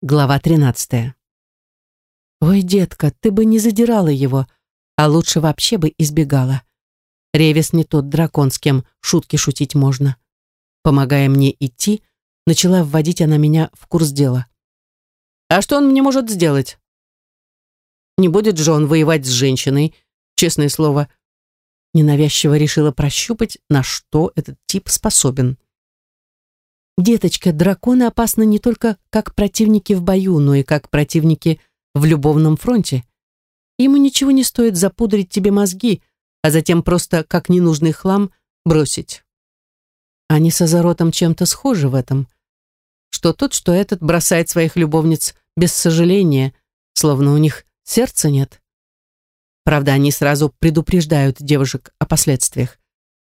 Глава 13. «Ой, детка, ты бы не задирала его, а лучше вообще бы избегала. Ревес не тот дракон, с кем шутки шутить можно». Помогая мне идти, начала вводить она меня в курс дела. «А что он мне может сделать?» «Не будет же он воевать с женщиной, честное слово». Ненавязчиво решила прощупать, на что этот тип способен. Деточка, драконы опасны не только как противники в бою, но и как противники в любовном фронте. Ему ничего не стоит запудрить тебе мозги, а затем просто, как ненужный хлам, бросить. Они с Азаротом чем-то схожи в этом. Что тот, что этот бросает своих любовниц без сожаления, словно у них сердца нет. Правда, они сразу предупреждают девушек о последствиях.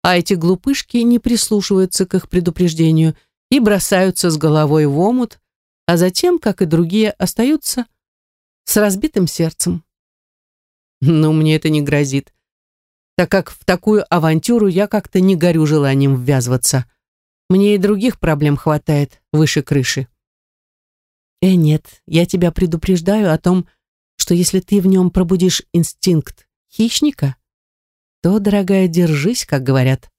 А эти глупышки не прислушиваются к их предупреждению и бросаются с головой в омут, а затем, как и другие, остаются с разбитым сердцем. Но мне это не грозит, так как в такую авантюру я как-то не горю желанием ввязываться. Мне и других проблем хватает выше крыши. Э, нет, я тебя предупреждаю о том, что если ты в нем пробудишь инстинкт хищника, то, дорогая, держись, как говорят.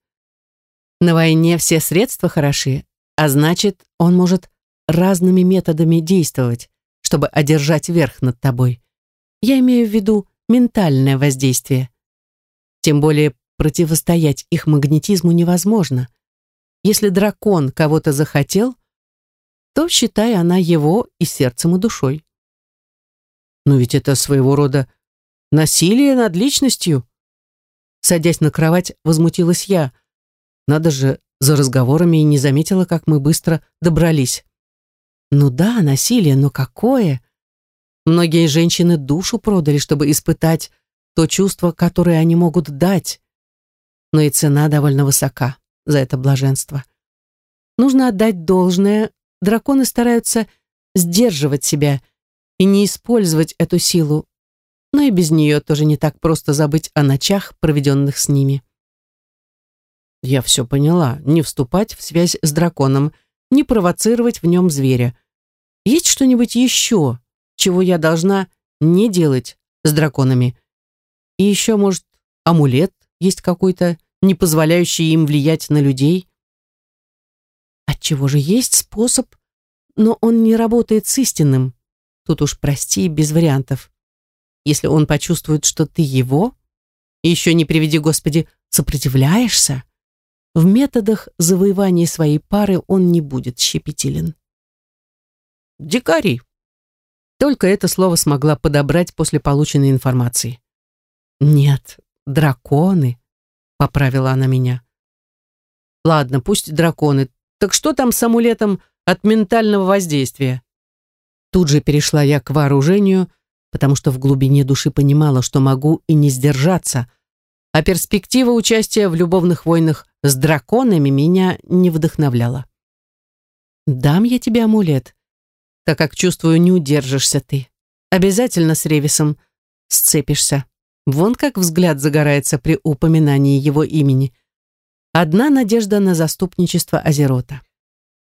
На войне все средства хороши, а значит, он может разными методами действовать, чтобы одержать верх над тобой. Я имею в виду ментальное воздействие. Тем более противостоять их магнетизму невозможно. Если дракон кого-то захотел, то, считай, она его и сердцем, и душой. Но ведь это своего рода насилие над личностью. Садясь на кровать, возмутилась я. Надо же, за разговорами и не заметила, как мы быстро добрались. Ну да, насилие, но какое? Многие женщины душу продали, чтобы испытать то чувство, которое они могут дать. Но и цена довольно высока за это блаженство. Нужно отдать должное, драконы стараются сдерживать себя и не использовать эту силу, но и без нее тоже не так просто забыть о ночах, проведенных с ними. Я все поняла. Не вступать в связь с драконом, не провоцировать в нем зверя. Есть что-нибудь еще, чего я должна не делать с драконами? И еще, может, амулет есть какой-то, не позволяющий им влиять на людей? Отчего же есть способ, но он не работает с истинным. Тут уж прости, без вариантов. Если он почувствует, что ты его, еще не приведи, Господи, сопротивляешься, в методах завоевания своей пары он не будет щепетилен. Дикари. Только это слово смогла подобрать после полученной информации. Нет, драконы, поправила она меня. Ладно, пусть драконы. Так что там с амулетом от ментального воздействия? Тут же перешла я к вооружению, потому что в глубине души понимала, что могу и не сдержаться, а перспектива участия в любовных войнах с драконами меня не вдохновляла. «Дам я тебе амулет, так как, чувствую, не удержишься ты. Обязательно с Ревисом сцепишься. Вон как взгляд загорается при упоминании его имени. Одна надежда на заступничество Азерота.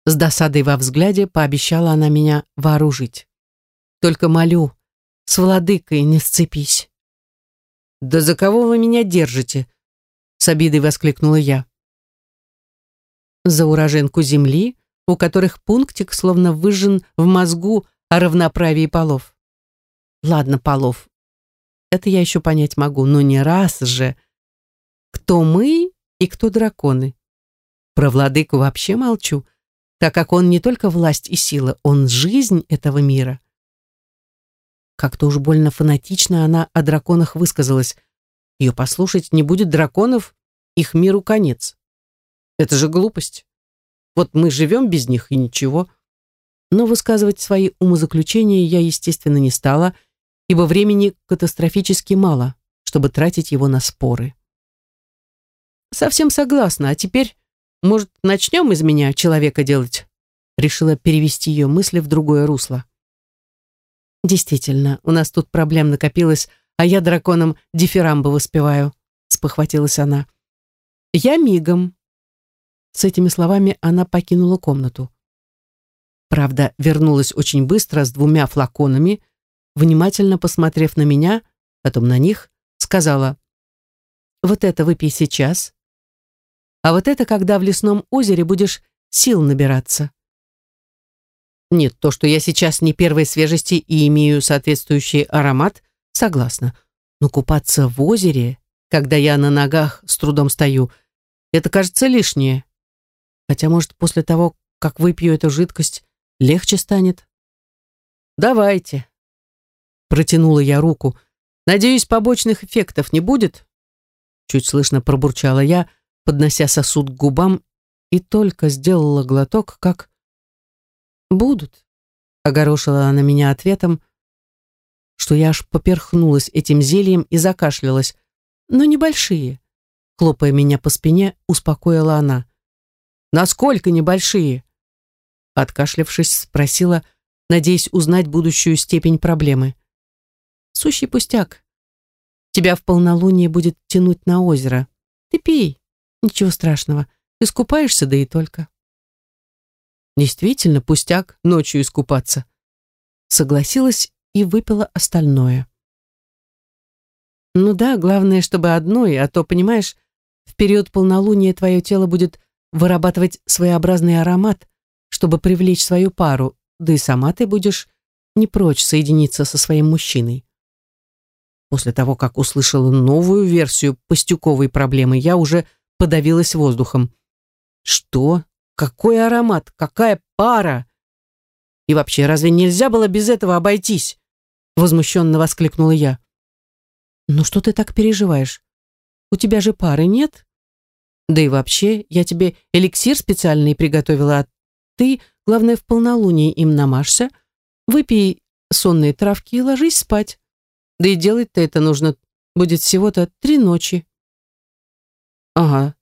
С досадой во взгляде пообещала она меня вооружить. Только молю, с владыкой не сцепись. «Да за кого вы меня держите?» С обидой воскликнула я за уроженку земли, у которых пунктик словно выжжен в мозгу о равноправии полов. Ладно, полов. Это я еще понять могу, но не раз же. Кто мы и кто драконы? Про владыку вообще молчу, так как он не только власть и сила, он жизнь этого мира. Как-то уж больно фанатично она о драконах высказалась. Ее послушать не будет драконов, их миру конец. Это же глупость. Вот мы живем без них и ничего. Но высказывать свои умозаключения я, естественно, не стала, ибо времени катастрофически мало, чтобы тратить его на споры. Совсем согласна. А теперь, может, начнем из меня человека делать? Решила перевести ее мысли в другое русло. Действительно, у нас тут проблем накопилось, а я драконом дифирамбы воспеваю, спохватилась она. Я мигом, с этими словами она покинула комнату. Правда, вернулась очень быстро с двумя флаконами, внимательно посмотрев на меня, потом на них, сказала, «Вот это выпей сейчас, а вот это, когда в лесном озере будешь сил набираться». Нет, то, что я сейчас не первой свежести и имею соответствующий аромат, согласна. Но купаться в озере, когда я на ногах с трудом стою, это кажется лишнее. Хотя, может, после того, как выпью эту жидкость, легче станет. Давайте. Протянула я руку. Надеюсь, побочных эффектов не будет? Чуть слышно пробурчала я, поднося сосуд к губам, и только сделала глоток, как «Будут», — огорошила она меня ответом, что я аж поперхнулась этим зельем и закашлялась, но небольшие. Хлопая меня по спине, успокоила она. «Насколько небольшие?» Откашлявшись, спросила, надеясь узнать будущую степень проблемы. «Сущий пустяк. Тебя в полнолуние будет тянуть на озеро. Ты пей, ничего страшного. Искупаешься, да и только». Действительно, пустяк ночью искупаться. Согласилась и выпила остальное. Ну да, главное, чтобы одной, а то, понимаешь, в период полнолуния твое тело будет вырабатывать своеобразный аромат, чтобы привлечь свою пару, да и сама ты будешь не прочь соединиться со своим мужчиной. После того, как услышала новую версию пастюковой проблемы, я уже подавилась воздухом. Что? Какой аромат, какая пара! И вообще, разве нельзя было без этого обойтись? Возмущенно воскликнула я. Ну что ты так переживаешь? У тебя же пары нет? Да и вообще, я тебе эликсир специальный приготовила, а ты, главное, в полнолуние им намажься, выпей сонные травки и ложись спать. Да и делать-то это нужно будет всего-то три ночи. Ага,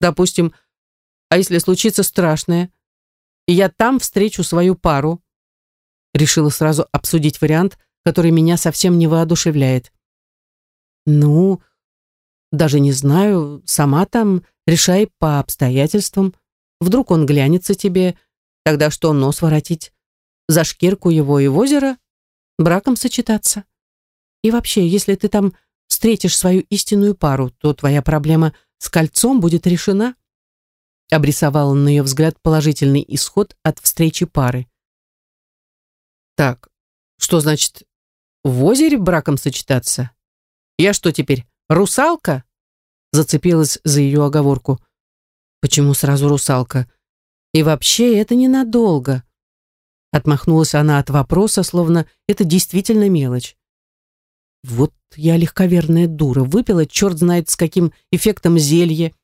допустим, а если случится страшное? И я там встречу свою пару. Решила сразу обсудить вариант, который меня совсем не воодушевляет. Ну, даже не знаю, сама там решай по обстоятельствам. Вдруг он глянется тебе, тогда что нос воротить? За шкирку его и в озеро? Браком сочетаться? И вообще, если ты там встретишь свою истинную пару, то твоя проблема с кольцом будет решена обрисовал на ее взгляд положительный исход от встречи пары. Так, что значит в озере браком сочетаться? Я что теперь, русалка? Зацепилась за ее оговорку. Почему сразу русалка? И вообще это ненадолго. Отмахнулась она от вопроса, словно это действительно мелочь. Вот я легковерная дура, выпила черт знает с каким эффектом зелье,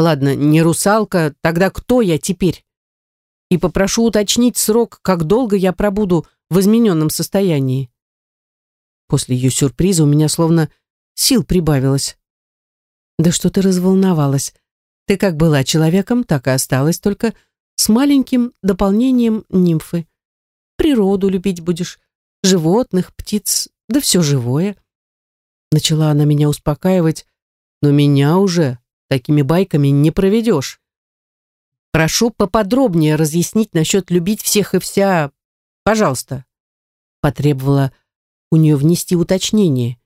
Ладно, не русалка, тогда кто я теперь? И попрошу уточнить срок, как долго я пробуду в измененном состоянии. После ее сюрприза у меня словно сил прибавилось. Да что ты разволновалась. Ты как была человеком, так и осталась, только с маленьким дополнением нимфы. Природу любить будешь, животных, птиц, да все живое. Начала она меня успокаивать, но меня уже Такими байками не проведешь. Прошу поподробнее разъяснить насчет любить всех и вся. Пожалуйста. Потребовала у нее внести уточнение.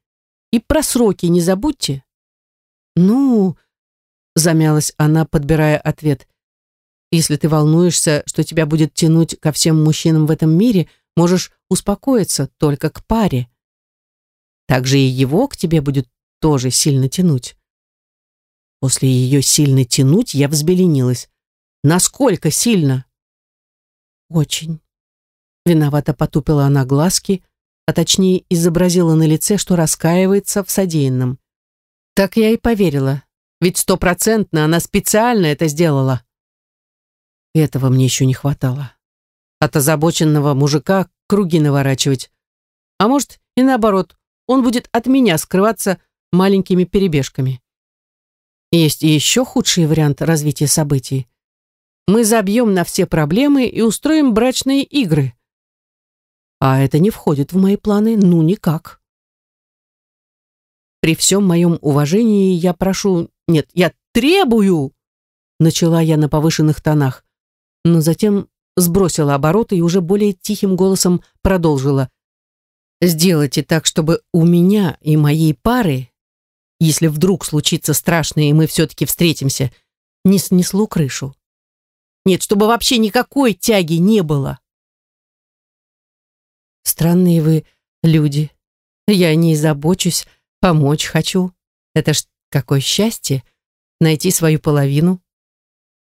И про сроки не забудьте. Ну, замялась она, подбирая ответ. Если ты волнуешься, что тебя будет тянуть ко всем мужчинам в этом мире, можешь успокоиться только к паре. Также и его к тебе будет тоже сильно тянуть. После ее сильно тянуть я взбеленилась. Насколько сильно? Очень. Виновато потупила она глазки, а точнее изобразила на лице, что раскаивается в содеянном. Так я и поверила, ведь стопроцентно она специально это сделала. Этого мне еще не хватало. От озабоченного мужика круги наворачивать. А может, и наоборот, он будет от меня скрываться маленькими перебежками. Есть еще худший вариант развития событий. Мы забьем на все проблемы и устроим брачные игры. А это не входит в мои планы, ну никак. При всем моем уважении я прошу... Нет, я требую! Начала я на повышенных тонах, но затем сбросила обороты и уже более тихим голосом продолжила. «Сделайте так, чтобы у меня и моей пары, если вдруг случится страшное, и мы все-таки встретимся, не снесло крышу. Нет, чтобы вообще никакой тяги не было». «Странные вы люди. Я о ней забочусь, помочь хочу. Это ж какое счастье найти свою половину.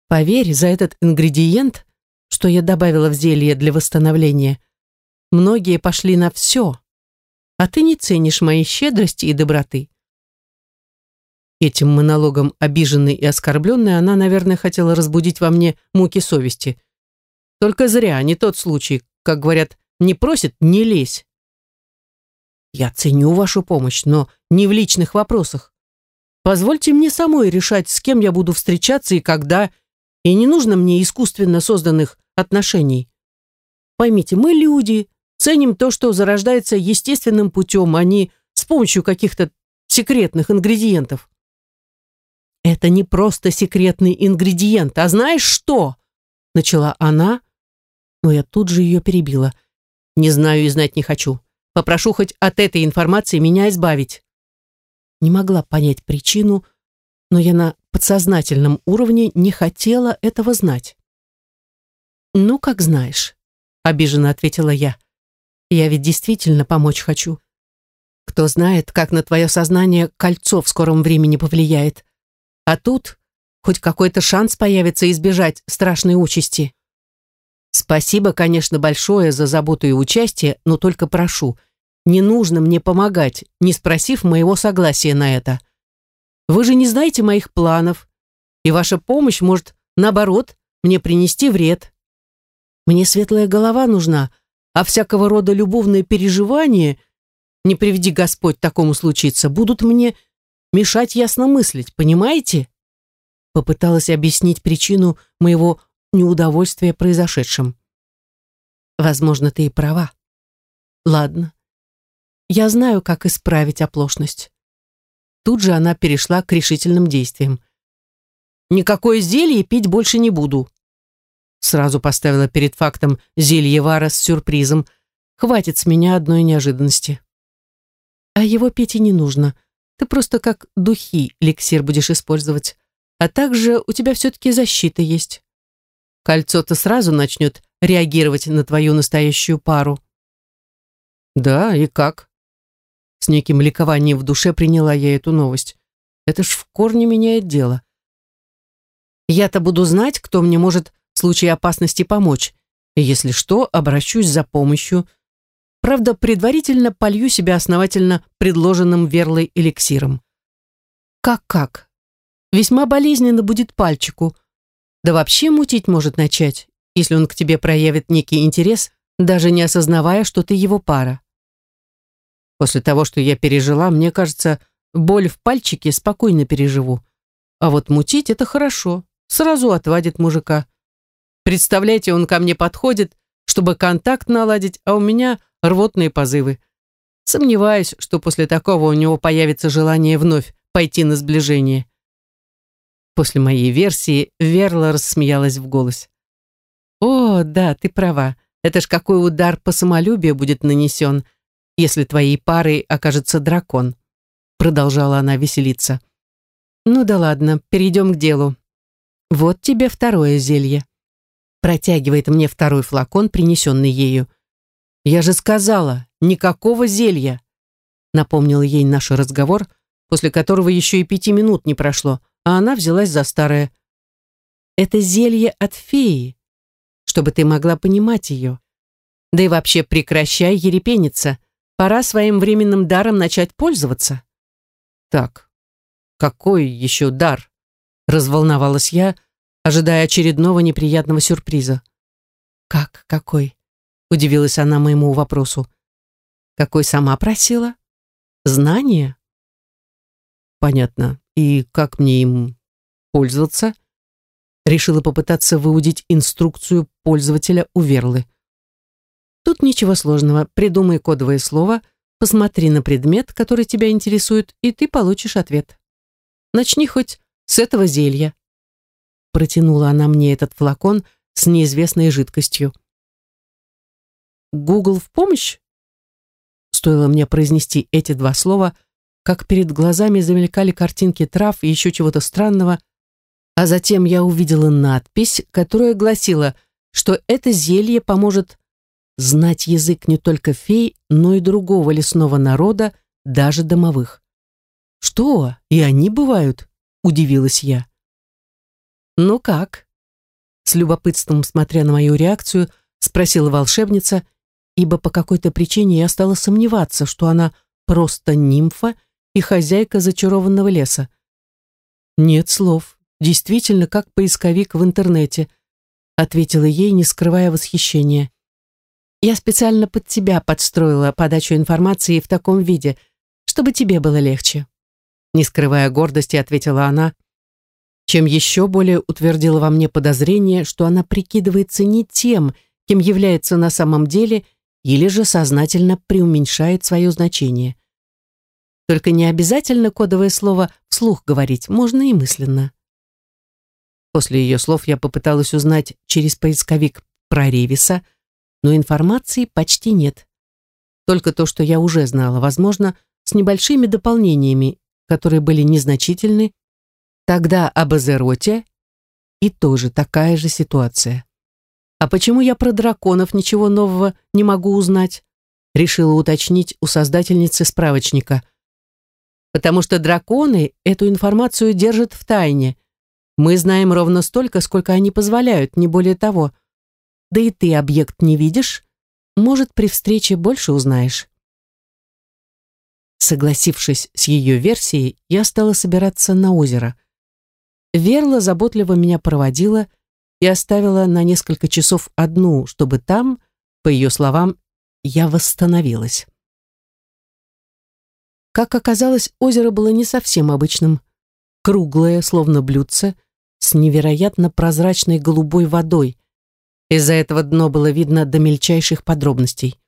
Поверь, за этот ингредиент, что я добавила в зелье для восстановления, многие пошли на все, а ты не ценишь моей щедрости и доброты. Этим монологом, обиженной и оскорбленной, она, наверное, хотела разбудить во мне муки совести. Только зря, не тот случай, как говорят, не просит, не лезь. Я ценю вашу помощь, но не в личных вопросах. Позвольте мне самой решать, с кем я буду встречаться и когда, и не нужно мне искусственно созданных отношений. Поймите, мы люди, ценим то, что зарождается естественным путем, а не с помощью каких-то секретных ингредиентов. Это не просто секретный ингредиент, а знаешь что? Начала она, но я тут же ее перебила. Не знаю и знать не хочу. Попрошу хоть от этой информации меня избавить. Не могла понять причину, но я на подсознательном уровне не хотела этого знать. «Ну, как знаешь», — обиженно ответила я. «Я ведь действительно помочь хочу. Кто знает, как на твое сознание кольцо в скором времени повлияет. А тут хоть какой-то шанс появится избежать страшной участи. Спасибо, конечно, большое за заботу и участие, но только прошу, не нужно мне помогать, не спросив моего согласия на это. Вы же не знаете моих планов, и ваша помощь может, наоборот, мне принести вред. Мне светлая голова нужна, а всякого рода любовные переживания, не приведи Господь такому случиться, будут мне мешать ясно мыслить, понимаете? Попыталась объяснить причину моего неудовольствия произошедшим. Возможно, ты и права. Ладно, я знаю, как исправить оплошность. Тут же она перешла к решительным действиям. «Никакое зелье пить больше не буду». Сразу поставила перед фактом зелье Вара с сюрпризом. «Хватит с меня одной неожиданности». «А его пить и не нужно. Ты просто как духи эликсир будешь использовать. А также у тебя все-таки защита есть. Кольцо-то сразу начнет реагировать на твою настоящую пару». «Да, и как?» С неким ликованием в душе приняла я эту новость. Это ж в корне меняет дело. Я-то буду знать, кто мне может в случае опасности помочь. И если что, обращусь за помощью. Правда, предварительно полью себя основательно предложенным верлой эликсиром. Как-как? Весьма болезненно будет пальчику. Да вообще мутить может начать, если он к тебе проявит некий интерес, даже не осознавая, что ты его пара. После того, что я пережила, мне кажется, боль в пальчике спокойно переживу. А вот мутить — это хорошо. Сразу отвадит мужика. Представляете, он ко мне подходит, чтобы контакт наладить, а у меня рвотные позывы. Сомневаюсь, что после такого у него появится желание вновь пойти на сближение. После моей версии Верла рассмеялась в голос. «О, да, ты права. Это ж какой удар по самолюбию будет нанесен если твоей парой окажется дракон», продолжала она веселиться. «Ну да ладно, перейдем к делу. Вот тебе второе зелье». Протягивает мне второй флакон, принесенный ею. «Я же сказала, никакого зелья!» Напомнил ей наш разговор, после которого еще и пяти минут не прошло, а она взялась за старое. «Это зелье от феи, чтобы ты могла понимать ее. Да и вообще прекращай ерепениться. Пора своим временным даром начать пользоваться. Так, какой еще дар? Разволновалась я, ожидая очередного неприятного сюрприза. Как какой? Удивилась она моему вопросу. Какой сама просила? Знание? Понятно. И как мне им пользоваться? Решила попытаться выудить инструкцию пользователя у Верлы. Тут ничего сложного. Придумай кодовое слово, посмотри на предмет, который тебя интересует, и ты получишь ответ. Начни хоть с этого зелья. Протянула она мне этот флакон с неизвестной жидкостью. «Гугл в помощь?» Стоило мне произнести эти два слова, как перед глазами замелькали картинки трав и еще чего-то странного, а затем я увидела надпись, которая гласила, что это зелье поможет знать язык не только фей, но и другого лесного народа, даже домовых. «Что? И они бывают?» — удивилась я. «Ну как?» С любопытством, смотря на мою реакцию, спросила волшебница, ибо по какой-то причине я стала сомневаться, что она просто нимфа и хозяйка зачарованного леса. «Нет слов. Действительно, как поисковик в интернете», ответила ей, не скрывая восхищения. «Я специально под тебя подстроила подачу информации в таком виде, чтобы тебе было легче». Не скрывая гордости, ответила она, чем еще более утвердила во мне подозрение, что она прикидывается не тем, кем является на самом деле, или же сознательно преуменьшает свое значение. Только не обязательно кодовое слово вслух говорить, можно и мысленно. После ее слов я попыталась узнать через поисковик про Ревиса, но информации почти нет. Только то, что я уже знала, возможно, с небольшими дополнениями, которые были незначительны, тогда об Азероте и тоже такая же ситуация. А почему я про драконов ничего нового не могу узнать? Решила уточнить у создательницы справочника. Потому что драконы эту информацию держат в тайне. Мы знаем ровно столько, сколько они позволяют, не более того. Да и ты объект не видишь, может, при встрече больше узнаешь. Согласившись с ее версией, я стала собираться на озеро. Верла заботливо меня проводила и оставила на несколько часов одну, чтобы там, по ее словам, я восстановилась. Как оказалось, озеро было не совсем обычным. Круглое, словно блюдце, с невероятно прозрачной голубой водой. Из-за этого дно было видно до мельчайших подробностей.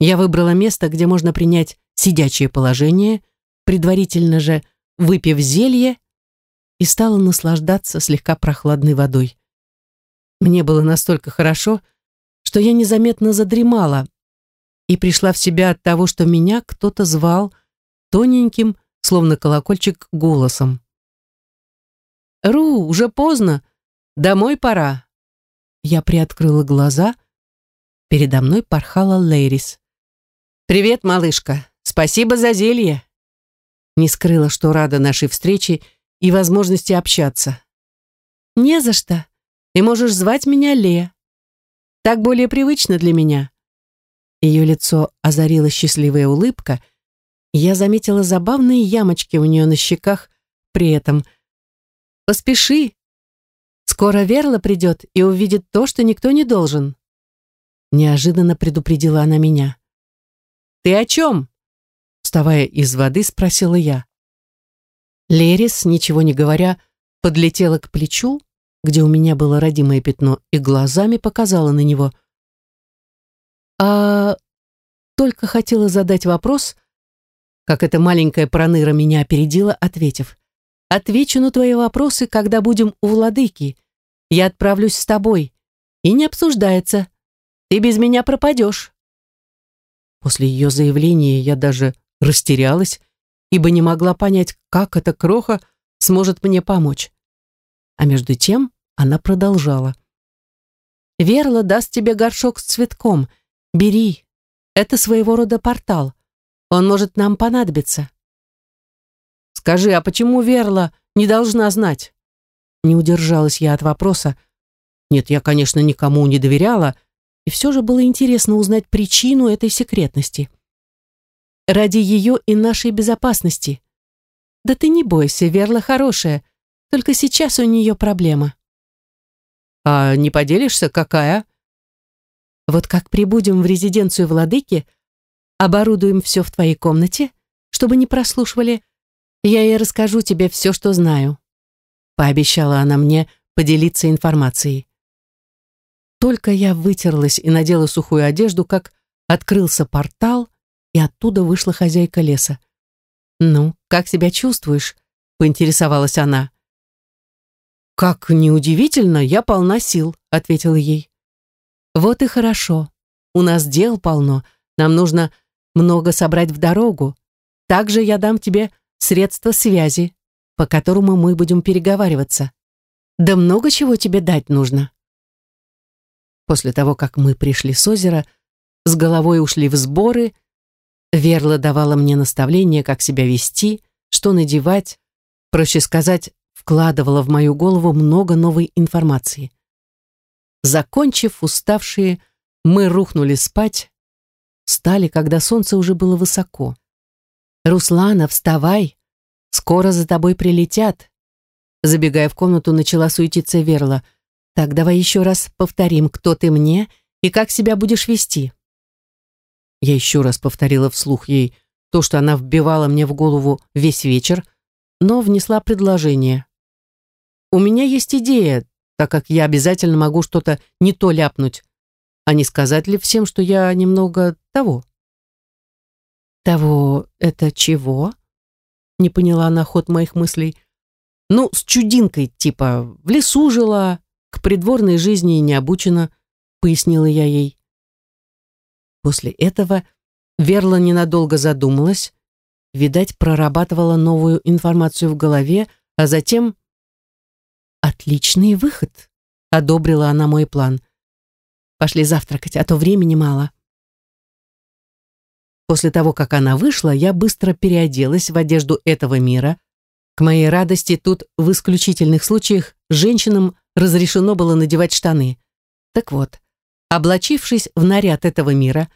Я выбрала место, где можно принять сидячее положение, предварительно же выпив зелье, и стала наслаждаться слегка прохладной водой. Мне было настолько хорошо, что я незаметно задремала и пришла в себя от того, что меня кто-то звал тоненьким, словно колокольчик, голосом. «Ру, уже поздно. Домой пора». Я приоткрыла глаза. Передо мной порхала Лейрис. «Привет, малышка. Спасибо за зелье». Не скрыла, что рада нашей встрече и возможности общаться. «Не за что. И можешь звать меня Ле. Так более привычно для меня». Ее лицо озарила счастливая улыбка, я заметила забавные ямочки у нее на щеках при этом. «Поспеши. Скоро Верла придет и увидит то, что никто не должен». Неожиданно предупредила она меня. «Ты о чем?» Вставая из воды, спросила я. Лерис, ничего не говоря, подлетела к плечу, где у меня было родимое пятно, и глазами показала на него. «А...» Только хотела задать вопрос, как эта маленькая проныра меня опередила, ответив. «Отвечу на твои вопросы, когда будем у владыки. Я отправлюсь с тобой. И не обсуждается. Ты без меня пропадешь». После ее заявления я даже растерялась, ибо не могла понять, как эта кроха сможет мне помочь. А между тем она продолжала. «Верла даст тебе горшок с цветком. Бери. Это своего рода портал. Он может нам понадобиться». «Скажи, а почему Верла не должна знать?» Не удержалась я от вопроса. Нет, я, конечно, никому не доверяла, и все же было интересно узнать причину этой секретности. Ради ее и нашей безопасности. Да ты не бойся, Верла хорошая, только сейчас у нее проблема. А не поделишься, какая? Вот как прибудем в резиденцию владыки, оборудуем все в твоей комнате, чтобы не прослушивали, я и расскажу тебе все, что знаю. Пообещала она мне поделиться информацией. Только я вытерлась и надела сухую одежду, как открылся портал, и оттуда вышла хозяйка леса. «Ну, как себя чувствуешь?» — поинтересовалась она. «Как неудивительно, я полна сил», — ответила ей. Вот и хорошо. У нас дел полно. Нам нужно много собрать в дорогу. Также я дам тебе средства связи, по которому мы будем переговариваться. Да много чего тебе дать нужно. После того, как мы пришли с озера, с головой ушли в сборы, Верла давала мне наставления, как себя вести, что надевать, проще сказать, вкладывала в мою голову много новой информации. Закончив, уставшие, мы рухнули спать, встали, когда солнце уже было высоко. «Руслана, вставай! Скоро за тобой прилетят!» Забегая в комнату, начала суетиться Верла. «Так, давай еще раз повторим, кто ты мне и как себя будешь вести». Я еще раз повторила вслух ей то, что она вбивала мне в голову весь вечер, но внесла предложение. «У меня есть идея, так как я обязательно могу что-то не то ляпнуть. А не сказать ли всем, что я немного того? Того это чего? Не поняла она ход моих мыслей. Ну, с чудинкой, типа, в лесу жила, к придворной жизни не обучена, пояснила я ей. После этого Верла ненадолго задумалась, видать, прорабатывала новую информацию в голове, а затем «Отличный выход», — одобрила она мой план. «Пошли завтракать, а то времени мало». После того, как она вышла, я быстро переоделась в одежду этого мира. К моей радости, тут в исключительных случаях женщинам разрешено было надевать штаны. Так вот, облачившись в наряд этого мира,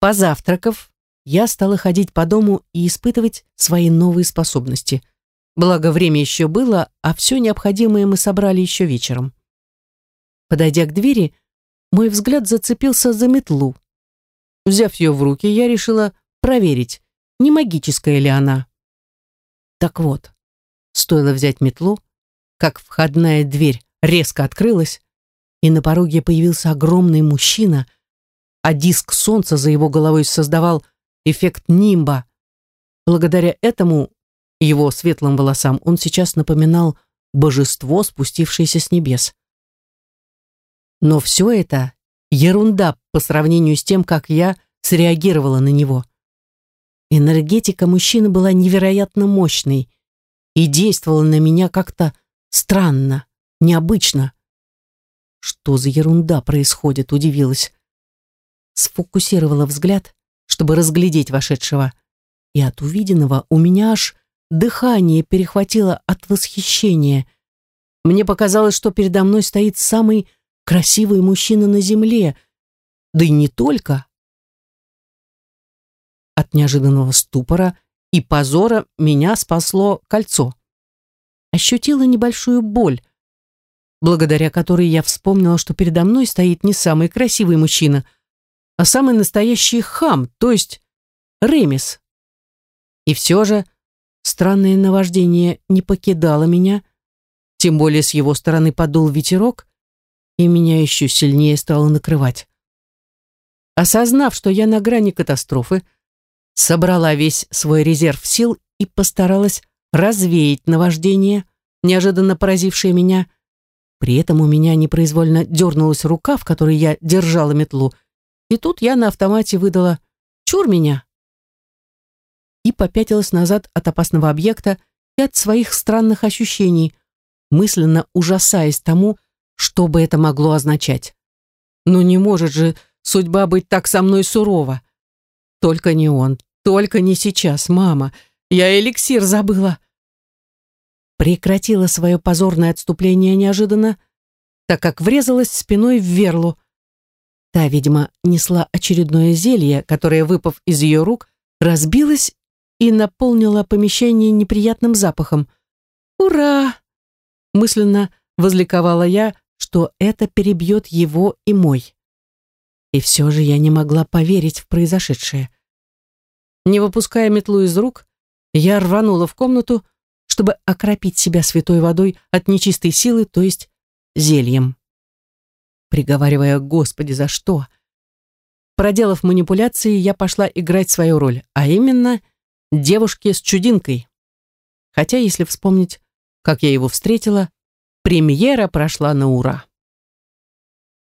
позавтракав, я стала ходить по дому и испытывать свои новые способности. Благо, время еще было, а все необходимое мы собрали еще вечером. Подойдя к двери, мой взгляд зацепился за метлу. Взяв ее в руки, я решила проверить, не магическая ли она. Так вот, стоило взять метлу, как входная дверь резко открылась, и на пороге появился огромный мужчина, а диск солнца за его головой создавал эффект нимба. Благодаря этому его светлым волосам он сейчас напоминал божество, спустившееся с небес. Но все это ерунда по сравнению с тем, как я среагировала на него. Энергетика мужчины была невероятно мощной и действовала на меня как-то странно, необычно. Что за ерунда происходит, удивилась. Сфокусировала взгляд, чтобы разглядеть вошедшего, и от увиденного у меня аж Дыхание перехватило от восхищения. Мне показалось, что передо мной стоит самый красивый мужчина на земле. Да и не только. От неожиданного ступора и позора меня спасло кольцо. Ощутила небольшую боль, благодаря которой я вспомнила, что передо мной стоит не самый красивый мужчина, а самый настоящий хам, то есть Ремис. И все же Странное наваждение не покидало меня, тем более с его стороны подул ветерок, и меня еще сильнее стало накрывать. Осознав, что я на грани катастрофы, собрала весь свой резерв сил и постаралась развеять наваждение, неожиданно поразившее меня. При этом у меня непроизвольно дернулась рука, в которой я держала метлу, и тут я на автомате выдала «Чур меня!» и попятилась назад от опасного объекта и от своих странных ощущений, мысленно ужасаясь тому, что бы это могло означать. Но не может же судьба быть так со мной сурова. Только не он, только не сейчас, мама. Я эликсир забыла. Прекратила свое позорное отступление неожиданно, так как врезалась спиной в верлу. Та, видимо, несла очередное зелье, которое, выпав из ее рук, разбилось и наполнила помещение неприятным запахом. «Ура!» Мысленно возликовала я, что это перебьет его и мой. И все же я не могла поверить в произошедшее. Не выпуская метлу из рук, я рванула в комнату, чтобы окропить себя святой водой от нечистой силы, то есть зельем. Приговаривая «Господи, за что?», проделав манипуляции, я пошла играть свою роль, а именно — девушке с чудинкой. Хотя, если вспомнить, как я его встретила, премьера прошла на ура.